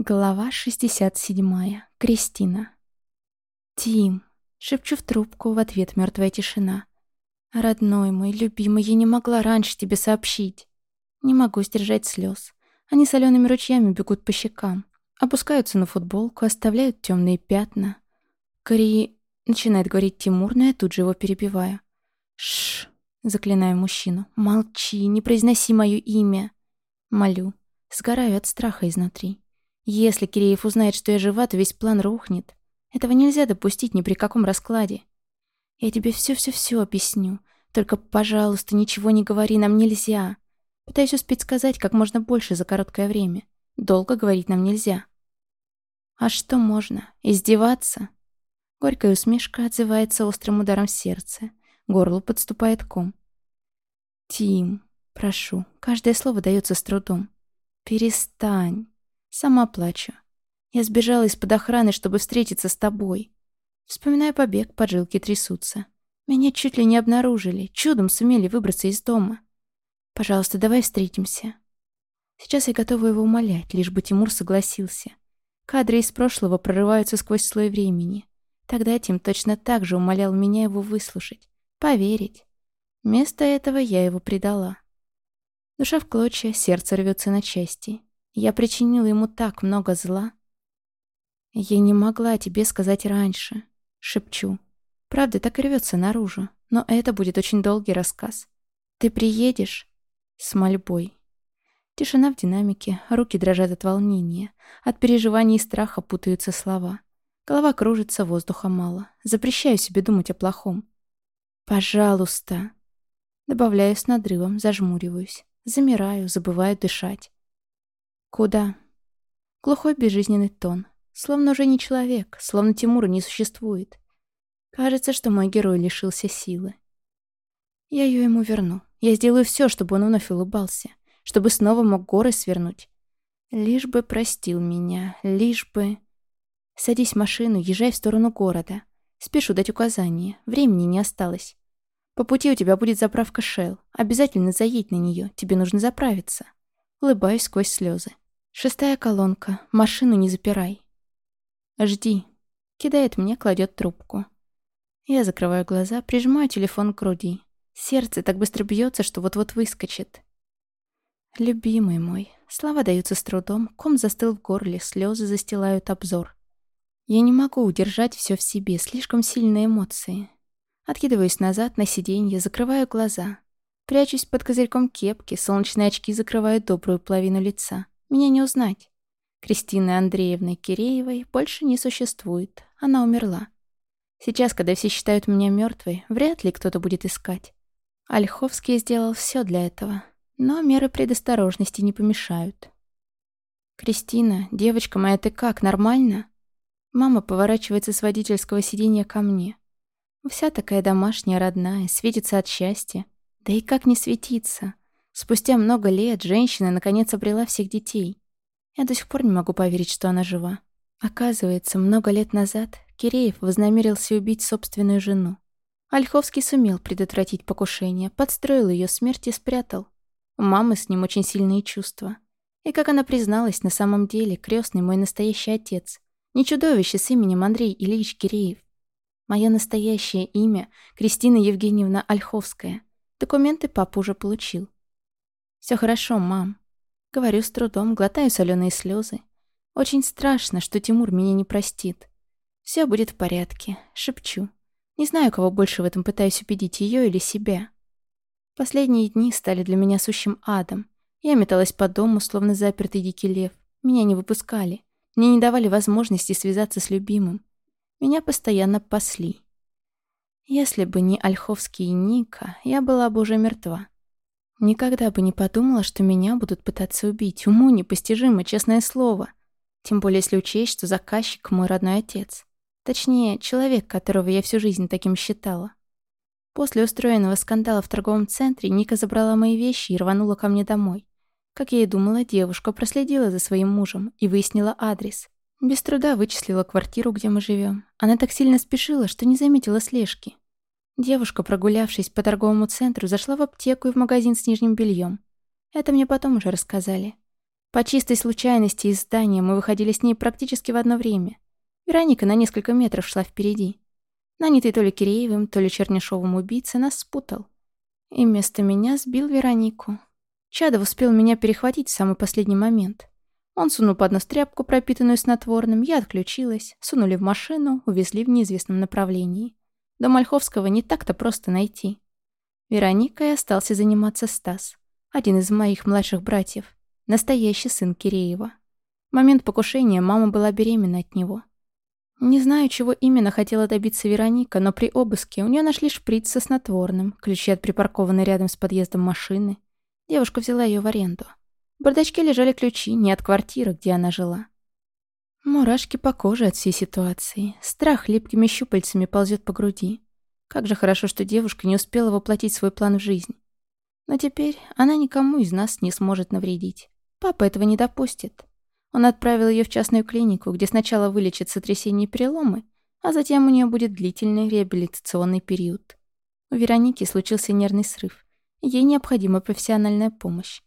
Глава 67. Кристина. «Тим!» — шепчу в трубку, в ответ мертвая тишина. «Родной мой, любимый, я не могла раньше тебе сообщить. Не могу сдержать слез. Они солеными ручьями бегут по щекам, опускаются на футболку, оставляют темные пятна. Кори...» — начинает говорить Тимур, но я тут же его перебиваю. «Шш!» — заклинаю мужчину. «Молчи, не произноси мое имя!» Молю. Сгораю от страха изнутри. Если Киреев узнает, что я жива, то весь план рухнет. Этого нельзя допустить ни при каком раскладе. Я тебе все-все-все объясню. Только, пожалуйста, ничего не говори, нам нельзя. Пытаюсь успеть сказать как можно больше за короткое время. Долго говорить нам нельзя. А что можно? Издеваться? Горькая усмешка отзывается острым ударом в сердце. Горло подступает ком. Тим, прошу, каждое слово дается с трудом. Перестань. Сама плачу. Я сбежала из-под охраны, чтобы встретиться с тобой. Вспоминая побег, поджилки трясутся. Меня чуть ли не обнаружили, чудом сумели выбраться из дома. Пожалуйста, давай встретимся. Сейчас я готова его умолять, лишь бы Тимур согласился. Кадры из прошлого прорываются сквозь слой времени. Тогда Тим точно так же умолял меня его выслушать, поверить. Вместо этого я его предала. Душа в клочья, сердце рвется на части. Я причинила ему так много зла. Я не могла тебе сказать раньше, шепчу. Правда так и рвется наружу, но это будет очень долгий рассказ. Ты приедешь? С мольбой. Тишина в динамике, руки дрожат от волнения. От переживаний и страха путаются слова. Голова кружится, воздуха мало. Запрещаю себе думать о плохом. «Пожалуйста!» Добавляю с надрывом, зажмуриваюсь. Замираю, забываю дышать. «Куда?» Глухой безжизненный тон. Словно уже не человек, словно Тимура не существует. Кажется, что мой герой лишился силы. Я ее ему верну. Я сделаю все, чтобы он вновь улыбался. Чтобы снова мог горы свернуть. Лишь бы простил меня, лишь бы... Садись в машину, езжай в сторону города. Спешу дать указания, времени не осталось. По пути у тебя будет заправка Shell. Обязательно заедь на нее, тебе нужно заправиться. Улыбаюсь сквозь слезы. Шестая колонка. Машину не запирай. Жди. Кидает мне, кладет трубку. Я закрываю глаза, прижимаю телефон к груди. Сердце так быстро бьется, что вот-вот выскочит. Любимый мой. Слова даются с трудом, ком застыл в горле, слезы застилают обзор. Я не могу удержать все в себе, слишком сильные эмоции. Откидываюсь назад на сиденье, закрываю глаза. Прячусь под козырьком кепки, солнечные очки закрывают добрую половину лица. Меня не узнать. Кристины Андреевны Киреевой больше не существует. Она умерла. Сейчас, когда все считают меня мертвой, вряд ли кто-то будет искать. Ольховский сделал все для этого. Но меры предосторожности не помешают. «Кристина, девочка моя, ты как, нормально?» Мама поворачивается с водительского сиденья ко мне. Вся такая домашняя, родная, светится от счастья. Да и как не светиться? Спустя много лет женщина наконец обрела всех детей. Я до сих пор не могу поверить, что она жива. Оказывается, много лет назад Киреев вознамерился убить собственную жену. Ольховский сумел предотвратить покушение, подстроил ее смерть и спрятал. У мамы с ним очень сильные чувства. И как она призналась, на самом деле крестный мой настоящий отец. Не чудовище с именем Андрей Ильич Киреев. Мое настоящее имя — Кристина Евгеньевна Ольховская. Документы папа уже получил. Все хорошо, мам. Говорю с трудом, глотаю соленые слезы. Очень страшно, что Тимур меня не простит. Все будет в порядке, шепчу. Не знаю, кого больше в этом пытаюсь убедить, ее или себя. Последние дни стали для меня сущим адом. Я металась по дому, словно запертый дикий лев. Меня не выпускали. Мне не давали возможности связаться с любимым. Меня постоянно пасли. Если бы не Ольховский и Ника, я была бы уже мертва. Никогда бы не подумала, что меня будут пытаться убить. Уму непостижимо, честное слово. Тем более, если учесть, что заказчик мой родной отец. Точнее, человек, которого я всю жизнь таким считала. После устроенного скандала в торговом центре Ника забрала мои вещи и рванула ко мне домой. Как я и думала, девушка проследила за своим мужем и выяснила адрес. Без труда вычислила квартиру, где мы живем. Она так сильно спешила, что не заметила слежки. Девушка, прогулявшись по торговому центру, зашла в аптеку и в магазин с нижним бельем. Это мне потом уже рассказали. По чистой случайности из здания мы выходили с ней практически в одно время. Вероника на несколько метров шла впереди. Нанятый то ли Киреевым, то ли Чернышовым убийца нас спутал. И вместо меня сбил Веронику. Чадов успел меня перехватить в самый последний момент. Он сунул под нос тряпку, пропитанную снотворным, я отключилась, сунули в машину, увезли в неизвестном направлении. До Мальховского не так-то просто найти. Вероникой остался заниматься Стас, один из моих младших братьев. Настоящий сын Киреева. В момент покушения мама была беременна от него. Не знаю, чего именно хотела добиться Вероника, но при обыске у нее нашли шприц со снотворным, ключи от припаркованной рядом с подъездом машины. Девушка взяла ее в аренду. В бардачке лежали ключи не от квартиры, где она жила. Мурашки по коже от всей ситуации. Страх липкими щупальцами ползет по груди. Как же хорошо, что девушка не успела воплотить свой план в жизнь. Но теперь она никому из нас не сможет навредить. Папа этого не допустит. Он отправил ее в частную клинику, где сначала вылечат сотрясение и переломы, а затем у нее будет длительный реабилитационный период. У Вероники случился нервный срыв. Ей необходима профессиональная помощь.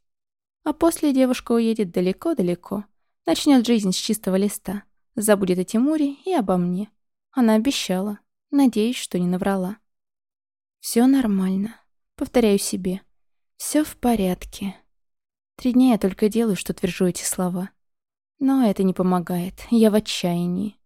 А после девушка уедет далеко-далеко. Начнет жизнь с чистого листа. Забудет о Тимуре и обо мне. Она обещала. Надеюсь, что не наврала. Все нормально. Повторяю себе. Все в порядке. Три дня я только делаю, что твержу эти слова. Но это не помогает. Я в отчаянии.